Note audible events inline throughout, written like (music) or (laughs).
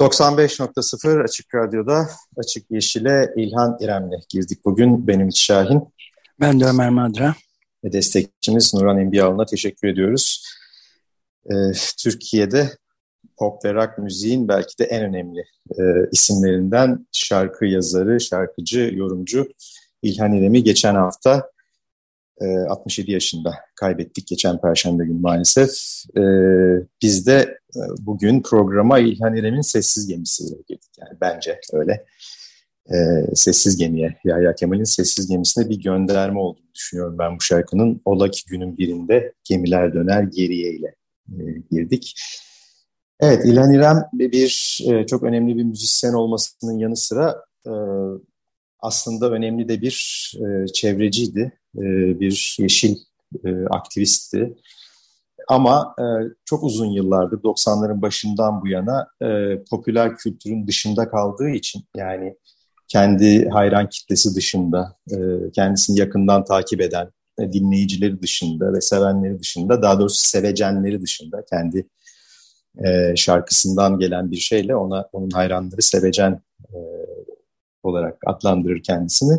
95.0 Açık Radyo'da Açık Yeşil'e İlhan İrem'le girdik bugün. Benim İç Şahin. Ben de Ömer Madra. Ve destekçimiz Nurhan Enbiyalı'na teşekkür ediyoruz. Ee, Türkiye'de pop ve rock müziğin belki de en önemli e, isimlerinden şarkı yazarı, şarkıcı, yorumcu İlhan İrem'i geçen hafta 67 ee, yaşında kaybettik geçen Perşembe günü maalesef. Ee, biz de e, bugün programa İlhan İrem'in Sessiz Gemisi'yle girdik. Yani bence öyle. Ee, sessiz Gemi'ye, Yahya Kemal'in Sessiz Gemisi'ne bir gönderme olduğunu düşünüyorum ben bu şarkının. Ola ki günün birinde gemiler döner geriye ile e, girdik. Evet, İlhan İrem bir e, çok önemli bir müzisyen olmasının yanı sıra aslında önemli de bir çevreciydi e, bir yeşil e, aktivistti. Ama e, çok uzun yıllardır 90'ların başından bu yana popüler kültürün dışında kaldığı için yani kendi hayran kitlesi dışında, kendisini yakından takip eden dinleyicileri dışında ve sevenleri dışında, daha doğrusu sevecenleri dışında kendi şarkısından gelen bir şeyle ona onun hayranları sevecen olarak adlandırır kendisini.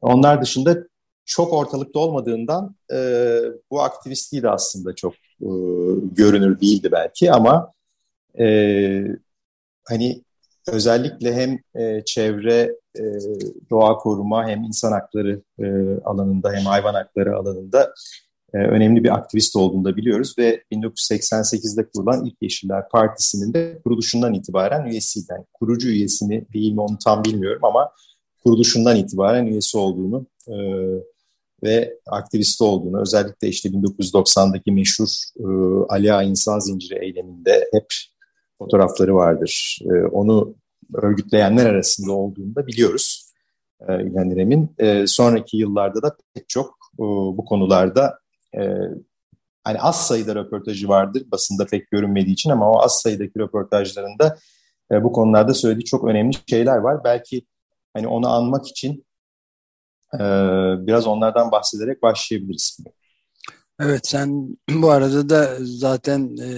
Onlar dışında çok ortalıkta olmadığından e, bu aktivistliği de aslında çok e, görünür değildi belki ama e, hani özellikle hem e, çevre, e, doğa koruma hem insan hakları e, alanında hem hayvan hakları alanında e, önemli bir aktivist olduğunu da biliyoruz ve 1988'de kurulan İlk Yeşiller Partisi'nin de kuruluşundan itibaren üyesiydi. Yani kurucu üyesini değil mi onu tam bilmiyorum ama kuruluşundan itibaren üyesi olduğunu e, ve aktivisti olduğunu özellikle işte 1990'daki meşhur e, Ali Ağa insan zinciri eyleminde hep fotoğrafları vardır. E, onu örgütleyenler arasında olduğunu da biliyoruz e, İlhan İrem'in. E, sonraki yıllarda da pek çok e, bu konularda e, hani az sayıda röportajı vardır basında pek görünmediği için ama o az sayıdaki röportajlarında e, bu konularda söylediği çok önemli şeyler var. Belki hani onu anmak için ee, biraz onlardan bahsederek başlayabiliriz. Evet sen (clears throat) bu arada da zaten e,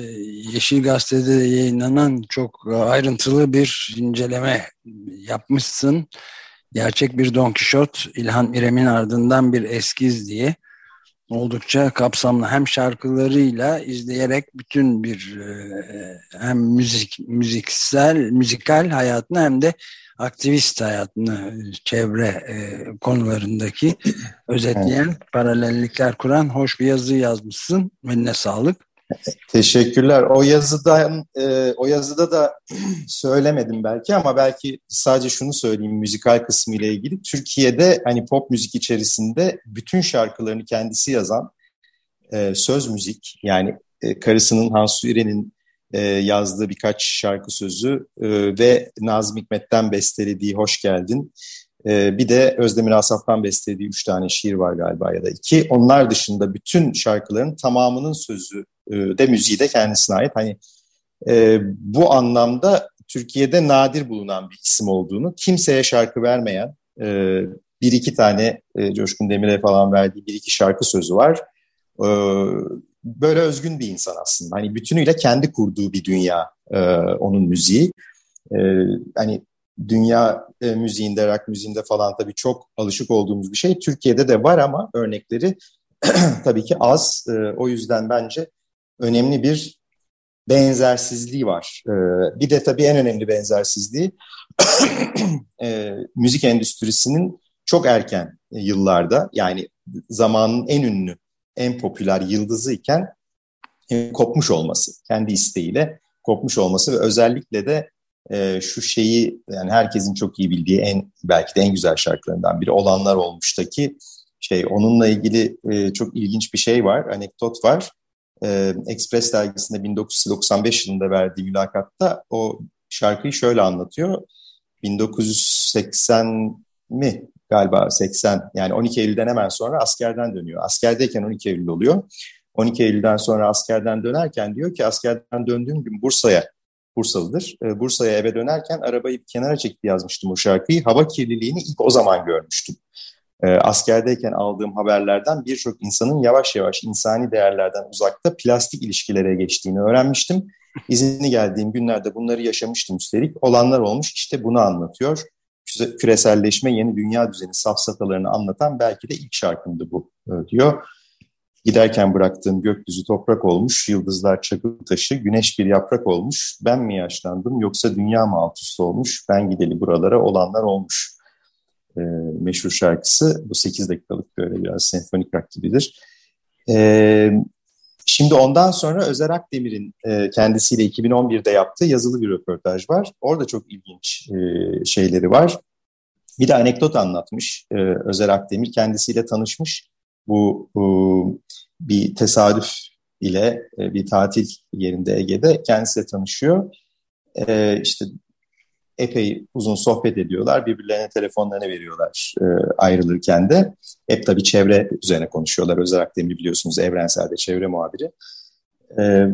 Yeşil Gazete'de yayınlanan çok ayrıntılı bir inceleme yapmışsın. Gerçek bir Don Quixote İlhan İrem'in ardından bir eskiz diye oldukça kapsamlı hem şarkılarıyla izleyerek bütün bir e, hem müzik müziksel müzikal hayatını hem de aktivist hayatını çevre e, konularındaki (clears throat) özetleyen evet. paralellikler kuran hoş bir yazı yazmışsın. Eline sağlık. Teşekkürler. O yazıdan e, o yazıda da (clears throat) söylemedim belki ama belki sadece şunu söyleyeyim müzikal kısmı ile ilgili. Türkiye'de hani pop müzik içerisinde bütün şarkılarını kendisi yazan e, söz müzik yani e, karısının Hansu İren'in e, yazdığı birkaç şarkı sözü e, ve Nazım Hikmet'ten bestelediği Hoş Geldin. E, bir de Özdemir Asaf'tan bestelediği üç tane şiir var galiba ya da iki. Onlar dışında bütün şarkıların tamamının sözü e, de müziği de kendisine ait. Hani bu anlamda Türkiye'de nadir bulunan bir isim olduğunu, kimseye şarkı vermeyen, bir iki tane e, Coşkun Demir'e falan verdiği bir iki şarkı sözü var. Böyle özgün bir insan aslında. Hani bütünüyle kendi kurduğu bir dünya e, onun müziği. E, hani dünya e, müziğinde, rock müziğinde falan tabii çok alışık olduğumuz bir şey. Türkiye'de de var ama örnekleri (clears throat) tabii ki az. E, o yüzden bence önemli bir benzersizliği var. E, bir de tabii en önemli benzersizliği (clears throat) e, müzik endüstrisinin çok erken yıllarda yani zamanın en ünlü en popüler yıldızı iken e, kopmuş olması, kendi isteğiyle kopmuş olması ve özellikle de e, şu şeyi yani herkesin çok iyi bildiği en belki de en güzel şarkılarından biri olanlar olmuştaki şey onunla ilgili e, çok ilginç bir şey var, anekdot var. e, Express dergisinde 1995 yılında verdiği mülakatta o şarkıyı şöyle anlatıyor. 1980 mi galiba 80 yani 12 Eylül'den hemen sonra askerden dönüyor. Askerdeyken 12 Eylül oluyor. 12 Eylül'den sonra askerden dönerken diyor ki askerden döndüğüm gün Bursa'ya Bursalıdır. E, Bursa'ya eve dönerken arabayı bir kenara çekti yazmıştım o şarkıyı. Hava kirliliğini ilk o zaman görmüştüm. E, askerdeyken aldığım haberlerden birçok insanın yavaş yavaş insani değerlerden uzakta plastik ilişkilere geçtiğini öğrenmiştim. İzinli geldiğim günlerde bunları yaşamıştım üstelik. Olanlar olmuş işte bunu anlatıyor. Küreselleşme, yeni dünya düzeni safsatalarını anlatan belki de ilk şarkımdı bu e, diyor. Giderken bıraktığım gökyüzü toprak olmuş, yıldızlar çakıl taşı, güneş bir yaprak olmuş. Ben mi yaşlandım yoksa dünya mı alt üst olmuş? Ben gideli buralara olanlar olmuş. E, meşhur şarkısı bu 8 dakikalık böyle biraz senfonik rock gibidir. E, şimdi ondan sonra Özer Akdemir'in e, kendisiyle 2011'de yaptığı yazılı bir röportaj var. Orada çok ilginç e, şeyleri var. Bir de anekdot anlatmış e, Özer Akdemir. Kendisiyle tanışmış bu e, bir tesadüf ile e, bir tatil yerinde Ege'de kendisiyle tanışıyor. E, işte epey uzun sohbet ediyorlar. Birbirlerine telefonlarını veriyorlar e, ayrılırken de. Hep tabii çevre üzerine konuşuyorlar. Özel Akdemir biliyorsunuz evrenselde çevre muhabiri. E,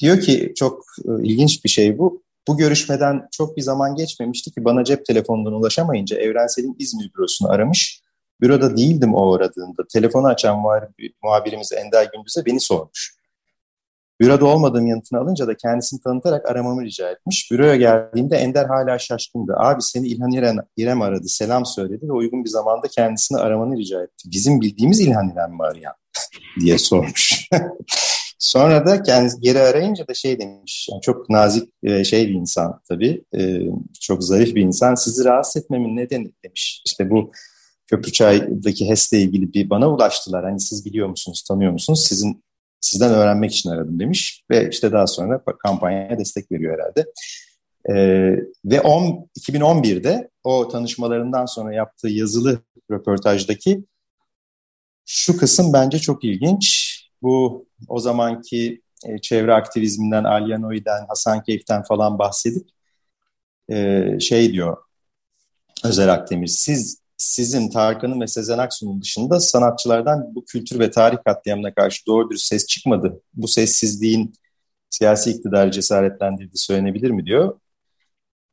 diyor ki çok e, ilginç bir şey bu. Bu görüşmeden çok bir zaman geçmemişti ki bana cep telefonundan ulaşamayınca Evrensel'in İzmir bürosunu aramış Büroda değildim o aradığında. Telefonu açan muhabirimiz Ender Gündüz'e beni sormuş. Büroda olmadığım yanıtını alınca da kendisini tanıtarak aramamı rica etmiş. Büroya geldiğimde Ender hala şaşkındı. Abi seni İlhan İrem, İrem aradı, selam söyledi ve uygun bir zamanda kendisini aramanı rica etti. Bizim bildiğimiz İlhan İrem mi arayan? (laughs) diye sormuş. (laughs) Sonra da kendisi geri arayınca da şey demiş, yani çok nazik e, şey bir insan tabii, e, çok zarif bir insan. Sizi rahatsız etmemin nedeni demiş. İşte bu Köprüçay'daki HES'le ilgili bir bana ulaştılar. Hani siz biliyor musunuz, tanıyor musunuz? Sizin sizden öğrenmek için aradım demiş ve işte daha sonra kampanyaya destek veriyor herhalde. Ee, ve 10, 2011'de o tanışmalarından sonra yaptığı yazılı röportajdaki şu kısım bence çok ilginç. Bu o zamanki e, çevre aktivizminden, Alyanoi'den, Hasan Keyif'ten falan bahsedip e, şey diyor Özel Akdemir, siz sizin Tarkan'ın ve Sezen Aksu'nun dışında sanatçılardan bu kültür ve tarih katliamına karşı doğru dürüst ses çıkmadı. Bu sessizliğin siyasi iktidarı cesaretlendirdiği söylenebilir mi diyor.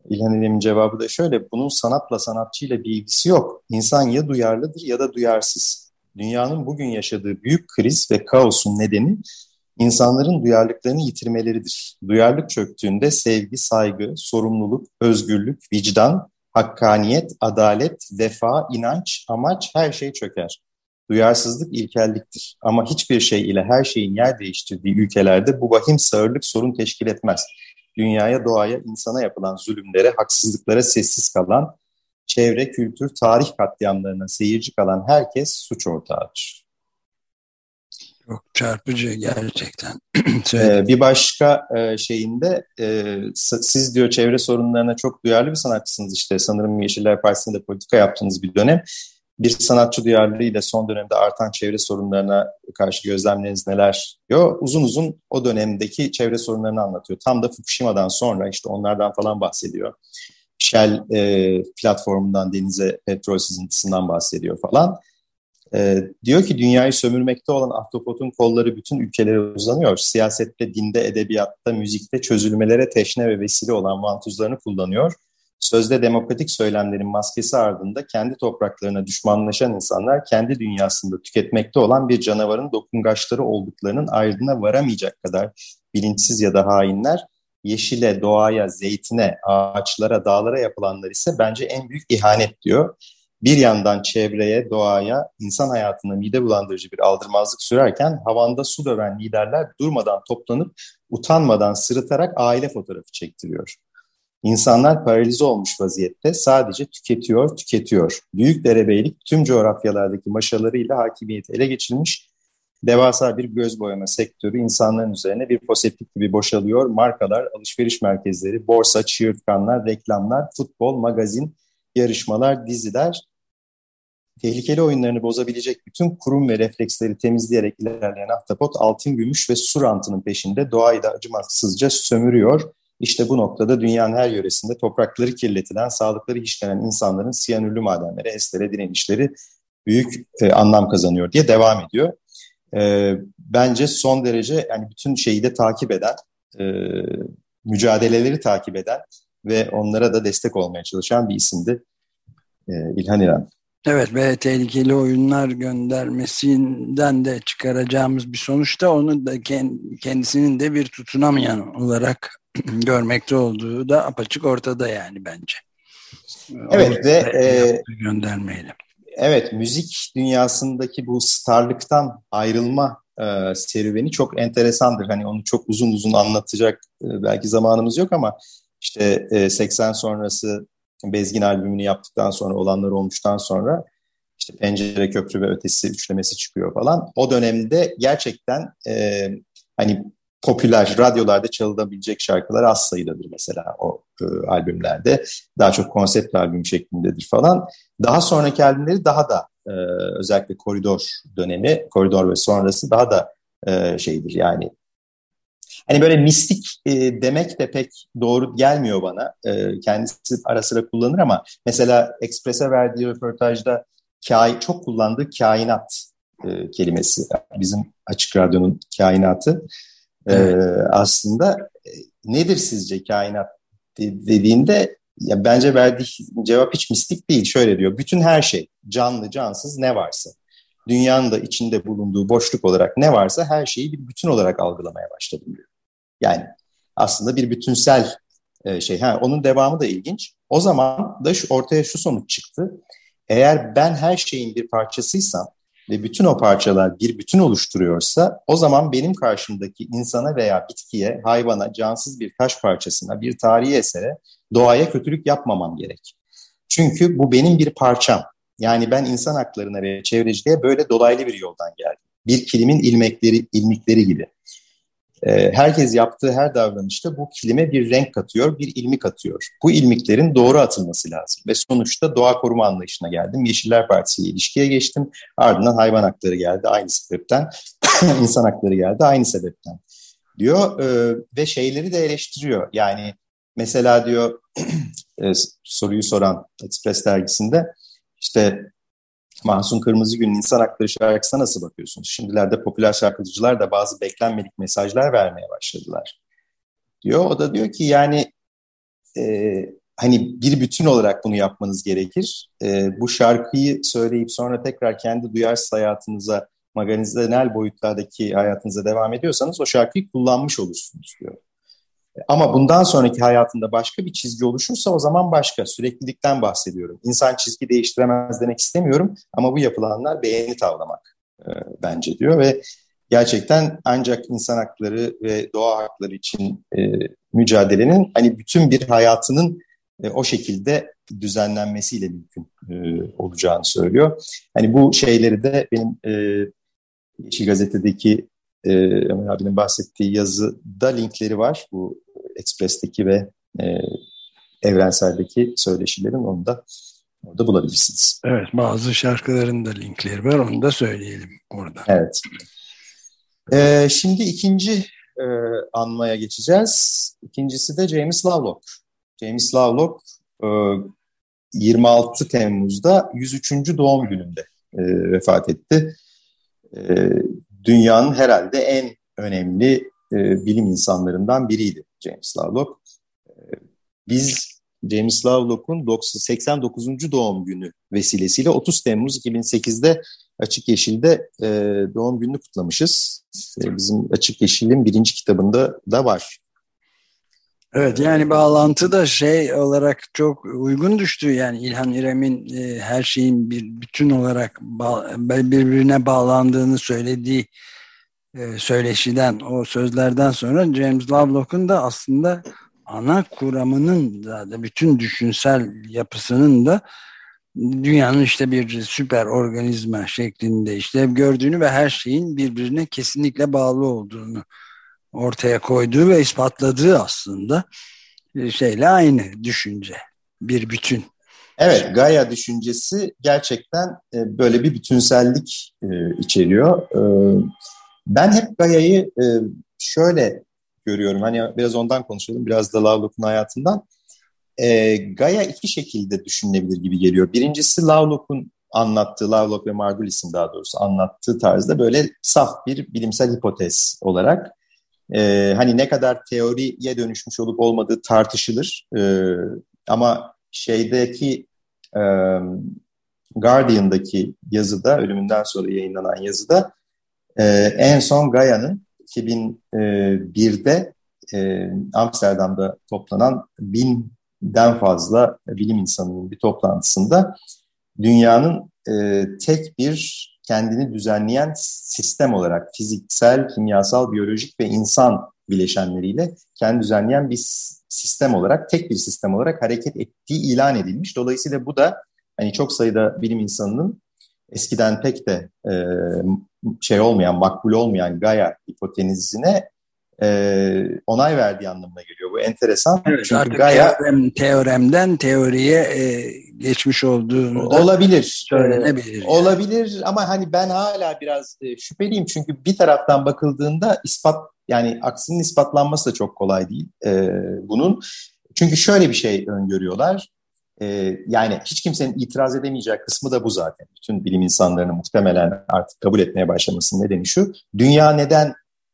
İlhan İrem'in cevabı da şöyle, bunun sanatla sanatçıyla bir ilgisi yok. İnsan ya duyarlıdır ya da duyarsız. Dünyanın bugün yaşadığı büyük kriz ve kaosun nedeni insanların duyarlılıklarını yitirmeleridir. Duyarlılık çöktüğünde sevgi, saygı, sorumluluk, özgürlük, vicdan hakkaniyet, adalet, vefa, inanç, amaç her şey çöker. Duyarsızlık ilkelliktir ama hiçbir şey ile her şeyin yer değiştirdiği ülkelerde bu vahim sağırlık sorun teşkil etmez. Dünyaya, doğaya, insana yapılan zulümlere, haksızlıklara sessiz kalan, çevre, kültür, tarih katliamlarına seyirci kalan herkes suç ortağıdır. Çok çarpıcı gerçekten. (clears throat) ee, bir başka e, şeyinde e, siz diyor çevre sorunlarına çok duyarlı bir sanatçısınız işte sanırım Yeşiller Partisi'nde politika yaptığınız bir dönem. Bir sanatçı duyarlılığıyla son dönemde artan çevre sorunlarına karşı gözlemleriniz neler diyor. Uzun uzun o dönemdeki çevre sorunlarını anlatıyor. Tam da Fukushima'dan sonra işte onlardan falan bahsediyor. Shell e, platformundan denize petrol sızıntısından bahsediyor falan. E, diyor ki dünyayı sömürmekte olan ahtapotun kolları bütün ülkelere uzanıyor. Siyasette, dinde, edebiyatta, müzikte çözülmelere teşne ve vesile olan vantuzlarını kullanıyor. Sözde demokratik söylemlerin maskesi ardında kendi topraklarına düşmanlaşan insanlar kendi dünyasında tüketmekte olan bir canavarın dokungaçları olduklarının ayrına varamayacak kadar bilinçsiz ya da hainler yeşile, doğaya, zeytine, ağaçlara, dağlara yapılanlar ise bence en büyük ihanet diyor bir yandan çevreye, doğaya, insan hayatına mide bulandırıcı bir aldırmazlık sürerken havanda su döven liderler durmadan toplanıp utanmadan sırıtarak aile fotoğrafı çektiriyor. İnsanlar paralize olmuş vaziyette sadece tüketiyor, tüketiyor. Büyük derebeylik tüm coğrafyalardaki maşalarıyla hakimiyeti ele geçirmiş, devasa bir göz boyama sektörü insanların üzerine bir foseptik gibi boşalıyor. Markalar, alışveriş merkezleri, borsa, çığırtkanlar, reklamlar, futbol, magazin, yarışmalar, diziler tehlikeli oyunlarını bozabilecek bütün kurum ve refleksleri temizleyerek ilerleyen ahtapot altın, gümüş ve su rantının peşinde doğayı da acımasızca sömürüyor. İşte bu noktada dünyanın her yöresinde toprakları kirletilen, sağlıkları işlenen insanların siyanürlü madenlere, estere direnişleri büyük e, anlam kazanıyor diye devam ediyor. E, bence son derece yani bütün şeyi de takip eden, e, mücadeleleri takip eden ve onlara da destek olmaya çalışan bir isimdi e, İlhan İran. Evet ve tehlikeli oyunlar göndermesinden de çıkaracağımız bir sonuçta onu da kendisinin de bir tutunamayan olarak (clears throat) görmekte olduğu da apaçık ortada yani bence. Evet ve e, göndermeyle. Evet müzik dünyasındaki bu starlıktan ayrılma e, serüveni çok enteresandır. Hani onu çok uzun uzun anlatacak e, belki zamanımız yok ama işte e, 80 sonrası Bezgin albümünü yaptıktan sonra olanlar olmuştan sonra işte Pencere Köprü ve Ötesi üçlemesi çıkıyor falan. O dönemde gerçekten e, hani popüler radyolarda çalınabilecek şarkılar az sayıdadır mesela o e, albümlerde. Daha çok konsept albüm şeklindedir falan. Daha sonraki albümleri daha da e, özellikle koridor dönemi, koridor ve sonrası daha da e, şeydir yani Hani böyle mistik e, demek de pek doğru gelmiyor bana. E, kendisi ara sıra kullanır ama mesela Express'e verdiği röportajda kai, çok kullandığı kainat e, kelimesi. Bizim Açık Radyo'nun kainatı. E, aslında e, nedir sizce kainat dediğinde ya bence verdiği cevap hiç mistik değil. Şöyle diyor. Bütün her şey canlı cansız ne varsa dünyanın da içinde bulunduğu boşluk olarak ne varsa her şeyi bir bütün olarak algılamaya başladım diyor. Yani aslında bir bütünsel e, şey. Ha, onun devamı da ilginç. O zaman da şu, ortaya şu sonuç çıktı. Eğer ben her şeyin bir parçasıysam ve bütün o parçalar bir bütün oluşturuyorsa o zaman benim karşımdaki insana veya bitkiye, hayvana, cansız bir taş parçasına, bir tarihi esere, doğaya kötülük yapmamam gerek. Çünkü bu benim bir parçam. Yani ben insan haklarına ve çevreciliğe böyle dolaylı bir yoldan geldim. Bir kilimin ilmekleri, ilmikleri gibi. Ee, herkes yaptığı her davranışta bu kilime bir renk katıyor, bir ilmik atıyor. Bu ilmiklerin doğru atılması lazım. Ve sonuçta doğa koruma anlayışına geldim. Yeşiller Partisi ilişkiye geçtim. Ardından hayvan hakları geldi aynı sebepten. (coughs) insan hakları geldi aynı sebepten. Diyor e, ve şeyleri de eleştiriyor. Yani mesela diyor (clears throat) e, soruyu soran Express dergisinde işte Mahsun Kırmızıgül'ün İnsan Hakları şarkısına nasıl bakıyorsunuz? Şimdilerde popüler şarkıcılar da bazı beklenmedik mesajlar vermeye başladılar. Diyor. O da diyor ki yani e, hani bir bütün olarak bunu yapmanız gerekir. E, bu şarkıyı söyleyip sonra tekrar kendi duyarsız hayatınıza, magazinel boyutlardaki hayatınıza devam ediyorsanız o şarkıyı kullanmış olursunuz diyor. Ama bundan sonraki hayatında başka bir çizgi oluşursa o zaman başka. Süreklilikten bahsediyorum. İnsan çizgi değiştiremez demek istemiyorum ama bu yapılanlar beğeni tavlamak e, bence diyor ve gerçekten ancak insan hakları ve doğa hakları için e, mücadelenin hani bütün bir hayatının e, o şekilde düzenlenmesiyle mümkün e, olacağını söylüyor. Hani bu şeyleri de benim e, Yeşil Gazete'deki e, Ömer abinin bahsettiği yazıda linkleri var. Bu Express'teki ve e, Evrensel'deki söyleşilerin onu da orada bulabilirsiniz. Evet bazı şarkıların da linkleri var onu da söyleyelim orada. Evet. E, şimdi ikinci e, anmaya geçeceğiz. İkincisi de James Lovelock. James Lovelock e, 26 Temmuz'da 103. doğum gününde e, vefat etti. E, dünyanın herhalde en önemli e, bilim insanlarından biriydi James Lovelock. E, biz James Lovelock'un 89. doğum günü vesilesiyle 30 Temmuz 2008'de Açık Yeşil'de e, doğum gününü kutlamışız. E, bizim Açık Yeşil'in birinci kitabında da var. Evet yani bağlantı da şey olarak çok uygun düştü. Yani İlhan İrem'in e, her şeyin bir bütün olarak birbirine bağlandığını söylediği e, söyleşiden, o sözlerden sonra James Lovelock'un da aslında ana kuramının da, bütün düşünsel yapısının da dünyanın işte bir süper organizma şeklinde işte gördüğünü ve her şeyin birbirine kesinlikle bağlı olduğunu ortaya koyduğu ve ispatladığı aslında e, şeyle aynı düşünce. Bir bütün. Evet, Gaia düşüncesi gerçekten e, böyle bir bütünsellik e, içeriyor. Ben hep Gaia'yı şöyle görüyorum, hani biraz ondan konuşalım, biraz da Lovelock'un hayatından. Gaia iki şekilde düşünülebilir gibi geliyor. Birincisi Lovelock'un anlattığı, Lovelock ve Margulis'in daha doğrusu anlattığı tarzda böyle saf bir bilimsel hipotez olarak e, hani ne kadar teoriye dönüşmüş olup olmadığı tartışılır. E, ama şeydeki e, Guardian'daki yazıda, ölümünden sonra yayınlanan yazıda e, en son Gaia'nın 2001'de e, Amsterdam'da toplanan binden fazla bilim insanının bir toplantısında dünyanın e, tek bir kendini düzenleyen sistem olarak fiziksel, kimyasal, biyolojik ve insan bileşenleriyle kendi düzenleyen bir sistem olarak, tek bir sistem olarak hareket ettiği ilan edilmiş. Dolayısıyla bu da hani çok sayıda bilim insanının eskiden pek de e, şey olmayan, makbul olmayan Gaia hipotezine e, onay verdiği anlamına geliyor. Bu enteresan. Evet, Çünkü Gaia teorem, teoremden teoriye e, geçmiş olduğunu olabilir. Söylenebilir. Yani. Olabilir ama hani ben hala biraz e, şüpheliyim çünkü bir taraftan bakıldığında ispat yani aksinin ispatlanması da çok kolay değil e, bunun. Çünkü şöyle bir şey öngörüyorlar. E, yani hiç kimsenin itiraz edemeyeceği kısmı da bu zaten. Bütün bilim insanlarının muhtemelen artık kabul etmeye başlamasının nedeni şu. Dünya neden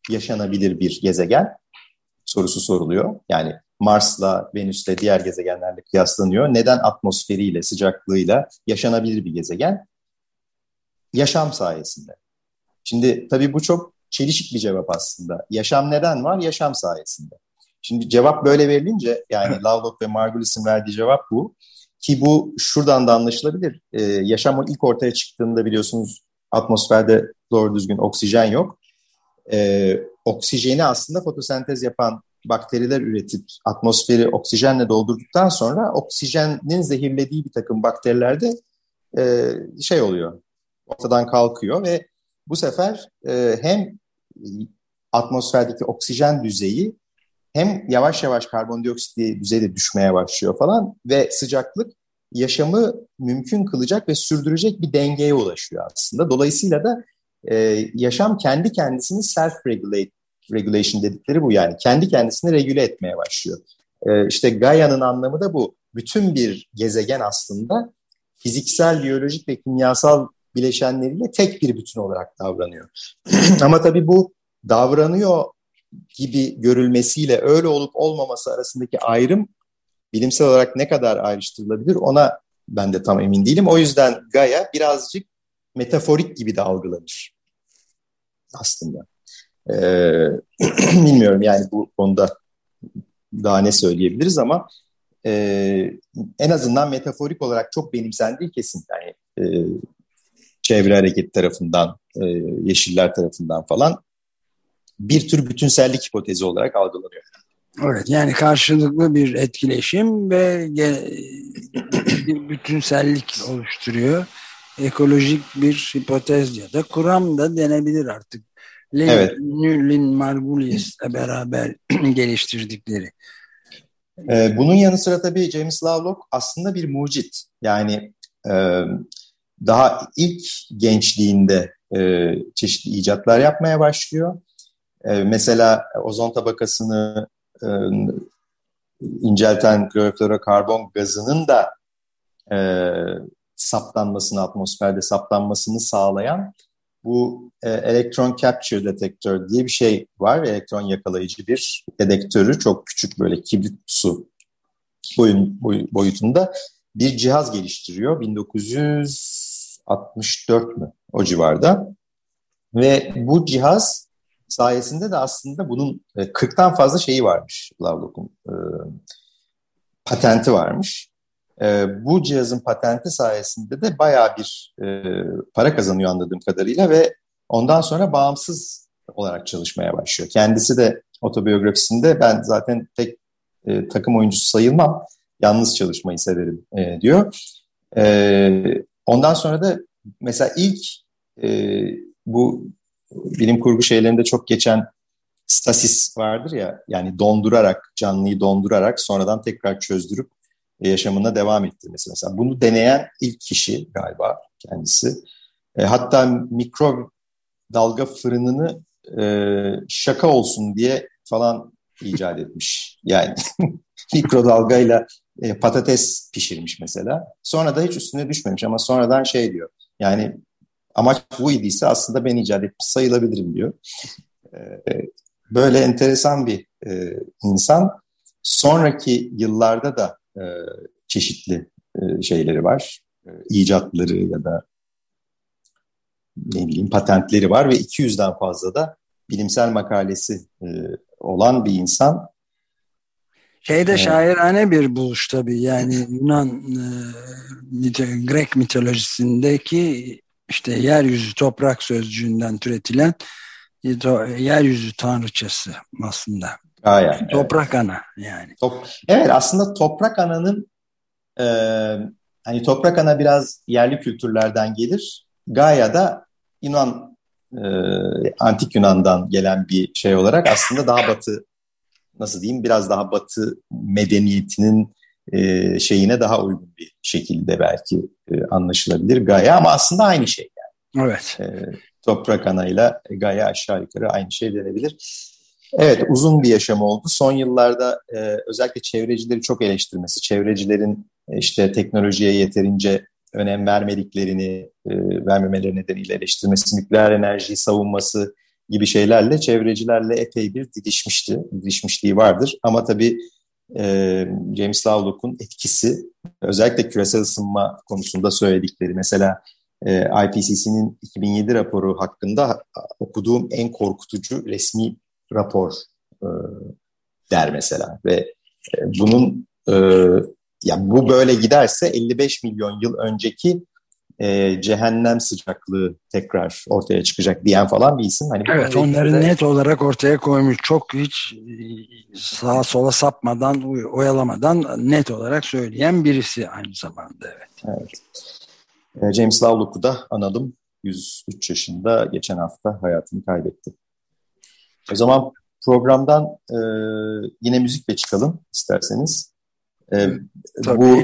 yaşanabilir bir gezegen sorusu soruluyor. Yani Mars'la, Venüs'le, diğer gezegenlerle kıyaslanıyor. Neden atmosferiyle, sıcaklığıyla yaşanabilir bir gezegen? Yaşam sayesinde. Şimdi tabii bu çok çelişik bir cevap aslında. Yaşam neden var? Yaşam sayesinde. Şimdi cevap böyle verilince yani (laughs) Lovelock ve Margulis'in verdiği cevap bu. Ki bu şuradan da anlaşılabilir. Ee, yaşam ilk ortaya çıktığında biliyorsunuz atmosferde doğru düzgün oksijen yok e, oksijeni aslında fotosentez yapan bakteriler üretip atmosferi oksijenle doldurduktan sonra oksijenin zehirlediği bir takım bakterilerde e, şey oluyor, ortadan kalkıyor ve bu sefer e, hem atmosferdeki oksijen düzeyi hem yavaş yavaş karbondioksit düzeyi düşmeye başlıyor falan ve sıcaklık yaşamı mümkün kılacak ve sürdürecek bir dengeye ulaşıyor aslında. Dolayısıyla da e, yaşam kendi kendisini self-regulate regulation dedikleri bu yani. Kendi kendisini regüle etmeye başlıyor. E, işte Gaia'nın anlamı da bu. Bütün bir gezegen aslında fiziksel, biyolojik ve kimyasal bileşenleriyle tek bir bütün olarak davranıyor. (clears throat) Ama tabii bu davranıyor gibi görülmesiyle öyle olup olmaması arasındaki ayrım bilimsel olarak ne kadar ayrıştırılabilir ona ben de tam emin değilim. O yüzden Gaia birazcık metaforik gibi de algılanır aslında. Ee, (clears throat) bilmiyorum yani bu konuda daha ne söyleyebiliriz ama e, en azından metaforik olarak çok benimsendiği kesin. Yani e, çevre hareket tarafından, e, yeşiller tarafından falan bir tür bütünsellik hipotezi olarak algılanıyor. Evet yani karşılıklı bir etkileşim ve bir bütünsellik oluşturuyor ekolojik bir hipotez ya da kuram da denebilir artık. Lin, evet. Lin Margulies'le beraber (clears throat) geliştirdikleri. Ee, bunun yanı sıra tabii James Lovelock aslında bir mucit. Yani e, daha ilk gençliğinde e, çeşitli icatlar yapmaya başlıyor. E, mesela ozon tabakasını e, incelten kloroflorokarbon gazının da e, saptanmasını, atmosferde saptanmasını sağlayan bu e, elektron capture detektör diye bir şey var. Elektron yakalayıcı bir dedektörü çok küçük böyle kibrit su boyun, boy, boyutunda bir cihaz geliştiriyor. 1964 mü o civarda. Ve bu cihaz sayesinde de aslında bunun 40'tan fazla şeyi varmış Lovelock'un e, patenti varmış. E, bu cihazın patenti sayesinde de bayağı bir e, para kazanıyor anladığım kadarıyla ve ondan sonra bağımsız olarak çalışmaya başlıyor. Kendisi de otobiyografisinde ben zaten tek e, takım oyuncusu sayılmam, yalnız çalışmayı severim e, diyor. E, ondan sonra da mesela ilk e, bu bilim kurgu şeylerinde çok geçen stasis vardır ya yani dondurarak canlıyı dondurarak sonradan tekrar çözdürüp yaşamına devam ettirmesi mesela. Bunu deneyen ilk kişi galiba kendisi. E, hatta mikro dalga fırınını e, şaka olsun diye falan icat etmiş. (laughs) Yani (laughs) mikrodalgayla e, patates pişirmiş mesela. Sonra da hiç üstüne düşmemiş ama sonradan şey diyor. Yani amaç bu idiyse aslında ben icat etmiş sayılabilirim diyor. E, böyle enteresan bir e, insan. Sonraki yıllarda da e, çeşitli e, şeyleri var. E, icatları ya da ne bileyim patentleri var ve 200'den fazla da bilimsel makalesi e, olan bir insan. Şeyde evet. şairane bir buluş tabii yani Yunan e, mito, Grek mitolojisindeki işte yeryüzü toprak sözcüğünden türetilen yeryüzü tanrıçası aslında. Gaia. Toprak evet. ana yani. Top, evet aslında toprak ananın e, hani toprak ana biraz yerli kültürlerden gelir. Gaia da Yunan e, antik Yunan'dan gelen bir şey olarak aslında daha batı nasıl diyeyim biraz daha batı medeniyetinin e, şeyine daha uygun bir şekilde belki e, anlaşılabilir Gaia ama aslında aynı şey yani. Evet. E, toprak anayla Gaia aşağı yukarı aynı şey denebilir. Evet uzun bir yaşam oldu. Son yıllarda e, özellikle çevrecileri çok eleştirmesi, çevrecilerin e, işte teknolojiye yeterince önem vermediklerini, e, vermemeleri nedeniyle eleştirmesi, nükleer enerjiyi savunması gibi şeylerle çevrecilerle epey bir didişmişti, didişmişliği vardır. Ama tabii e, James Lovelock'un etkisi özellikle küresel ısınma konusunda söyledikleri mesela e, IPCC'nin 2007 raporu hakkında okuduğum en korkutucu resmi rapor e, der mesela ve e, bunun e, ya bu böyle giderse 55 milyon yıl önceki e, cehennem sıcaklığı tekrar ortaya çıkacak diyen falan bir isim. Hani evet onları de... net olarak ortaya koymuş. Çok hiç e, sağa sola sapmadan, oyalamadan net olarak söyleyen birisi aynı zamanda. Evet. evet. E, James Lovelock'u da analım. 103 yaşında geçen hafta hayatını kaybetti. O zaman programdan e, yine müzikle çıkalım isterseniz. E, bu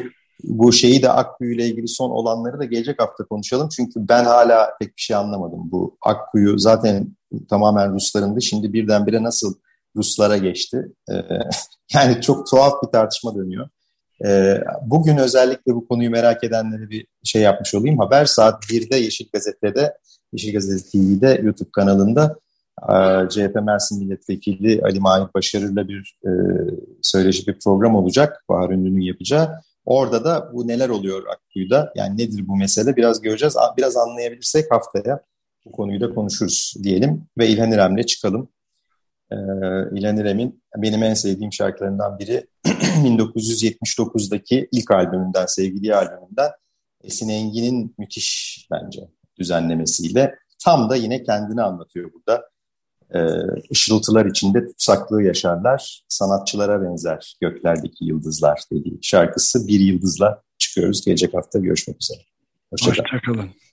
bu şeyi de Akkuyu ile ilgili son olanları da gelecek hafta konuşalım. Çünkü ben hala pek bir şey anlamadım. Bu Akkuyu zaten tamamen Ruslarındı. Şimdi birdenbire nasıl Ruslara geçti? Ee, (laughs) yani çok tuhaf bir tartışma dönüyor. Ee, bugün özellikle bu konuyu merak edenlere bir şey yapmış olayım. Haber saat 1'de Yeşil Gazete'de, Yeşil Gazete TV'de YouTube kanalında CHP Mersin Milletvekili Ali Mahir Başarı'yla bir e, söyleşi bir program olacak. Bahar Ünlü'nün yapacağı. Orada da bu neler oluyor Akkuyu'da, yani nedir bu mesele biraz göreceğiz. Biraz anlayabilirsek haftaya bu konuyu da konuşuruz diyelim ve İlhan İrem'le çıkalım. Ee, İlhan İrem'in benim en sevdiğim şarkılarından biri (clears throat) 1979'daki ilk albümünden, Sevgili albümünden Esin Engin'in müthiş bence düzenlemesiyle tam da yine kendini anlatıyor burada e, ışıltılar içinde tutsaklığı yaşarlar, sanatçılara benzer göklerdeki yıldızlar dediği şarkısı Bir Yıldız'la çıkıyoruz. Gelecek hafta görüşmek üzere. Hoşçakalın. Hoşça